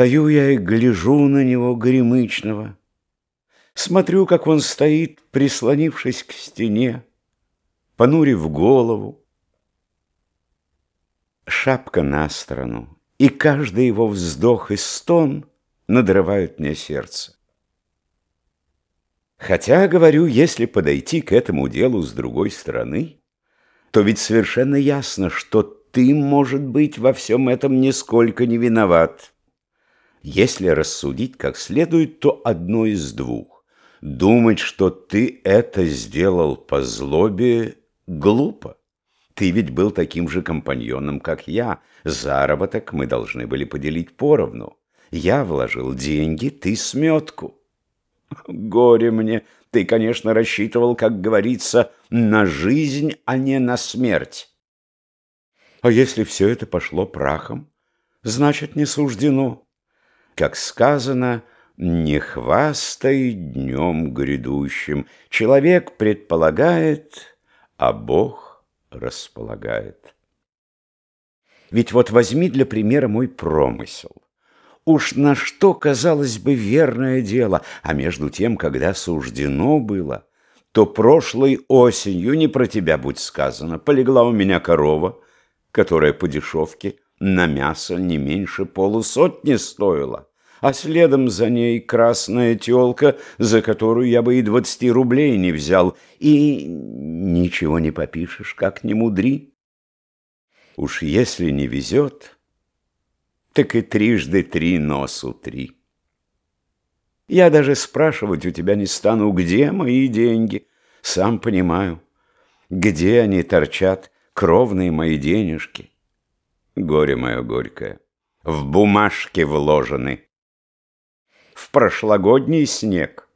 Стою я и гляжу на него горемычного, Смотрю, как он стоит, прислонившись к стене, Понурив голову. Шапка на сторону, и каждый его вздох и стон Надрывают мне сердце. Хотя, говорю, если подойти к этому делу с другой стороны, то ведь совершенно ясно, что ты, может быть, во всем этом нисколько не виноват. Если рассудить как следует, то одно из двух. Думать, что ты это сделал по злобе, глупо. Ты ведь был таким же компаньоном, как я. Заработок мы должны были поделить поровну. Я вложил деньги, ты сметку. Горе мне, ты, конечно, рассчитывал, как говорится, на жизнь, а не на смерть. А если все это пошло прахом, значит, не суждено. Как сказано, не хвастай днем грядущим. Человек предполагает, а Бог располагает. Ведь вот возьми для примера мой промысел. Уж на что, казалось бы, верное дело, а между тем, когда суждено было, то прошлой осенью, не про тебя будь сказано, полегла у меня корова, которая по дешевке на мясо не меньше полусотни стоила а следом за ней красная тёлка, за которую я бы и двадцати рублей не взял. И ничего не попишешь, как не мудри. Уж если не везет, так и трижды три носу три. Я даже спрашивать у тебя не стану, где мои деньги. Сам понимаю, где они торчат, кровные мои денежки. Горе мое горькое, в бумажке вложены в прошлогодний снег.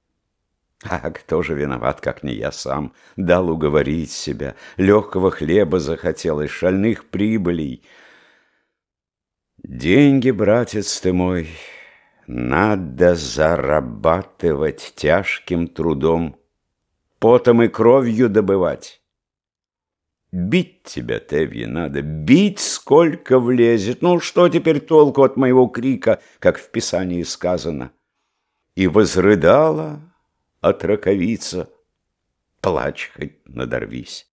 А кто же виноват, как не я сам? Дал уговорить себя, легкого хлеба захотелось, шальных прибылей. Деньги, братец ты мой, надо зарабатывать тяжким трудом, потом и кровью добывать. Бить тебя, Тевье, надо, бить сколько влезет. Ну, что теперь толку от моего крика, как в Писании сказано? И возрыдала отраковица, плачь хоть надорвись.